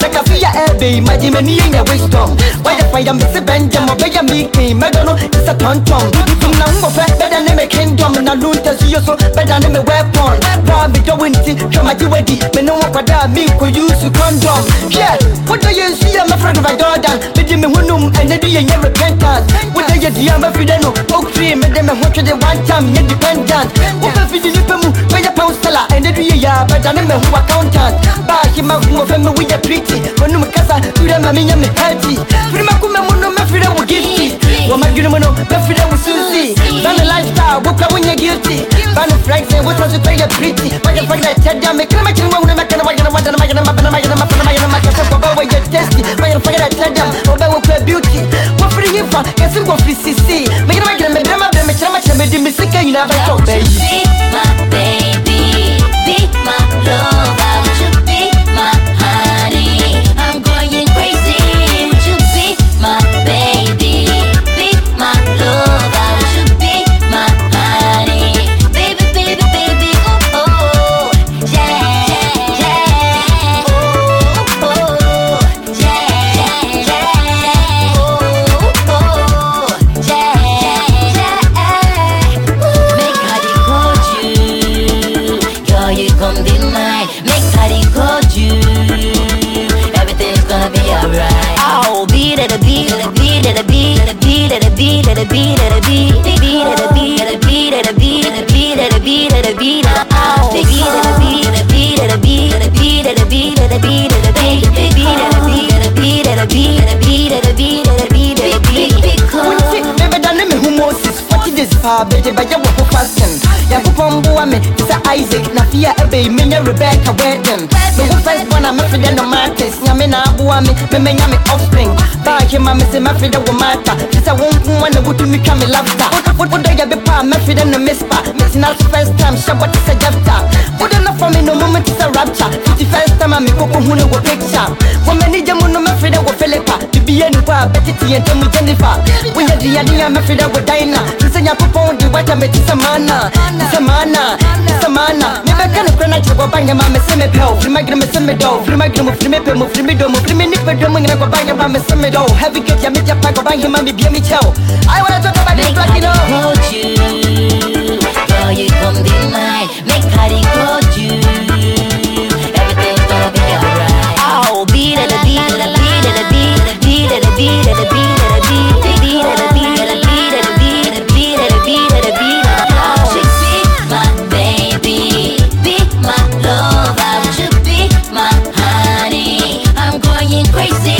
Eh, be imagine me in your wisdom. Why the fire me se benjam or beya me king, Megano is a tonton. Now go better than a kingdom, and I loot as you so better than a weapon. Probably doing it, come at you ready, but no one could me could use a condom. Yeah, what do you see? I'm a friend of my daughter, but you me who and then you never repentance. What do you do? I'm a fideno, oak tree, and then I want to the one time, you're dependent. What if you Tazame mehuwa accountant Bahi mahuwa feme wija priti Wanu mkasa ure maminya mehaji Furi makume muno mefire wu gifti Wamagiri muno mefire wu susi Zane lifestyle wuka wunye guilty Banu frank say wutra zupere ya pretty. Waja fagina chaja mekana machini wa unemekana Wajana wajana wajana mapana wajana mapana wajana makasa Kwa bawa ya testi Wajana fagina chaja Obe wukwe beauty Wafiri yifa kasi wafiri sisi Mekana wajana mebrema brema chama chama Dimi sika yunava chobe Sweet my it, a beat it, a beat it, oh, beat it, a beat it, a beat it, a beat it, a beat it, a beat it, a beat it, a beat it, beat it, a beat it, a beat it, a beat it, a beat it, a beat it, a beat it, a beat it, When you see me better than me who Moses What it is for baby by your work fasting mumboa me sɛ isaac. Na fie a ɛbɛi menya rebeka wɛden mewo first bɔn a mɛfe dɛ nomates nyame na aboa me memɛnya me offspring. Baahye ma me se mɛfe dɛ wo mata te sɛ wo nkoa na wotumi twa me lafta wodɔ yɛ bepɔ a mɛfe dɛ no mespa metena so first time hyɛ bɔ te sɛ jefta wode no fa me no mom te sɛ rapture. Fiti first time a mekoko hu ne wɔ picture. Wɔm'ani gye mu no mɛfe dɛ wɔ philipa bibiyɛ ne hɔ a bɛtete yɛ ntam jennifer. Melody yani amefida wedaina Msenya pupondi watame tisamana Tisamana, tisamana Nimekana kurana chukwa bange mame seme peo Flimagira meseme do Flimagira muflime pe muflimi do Muflimi nipe do mwingine kwa bange mame seme do Heavy kit ya mitya pago bange mami bie micheo I wanna talk about it crazy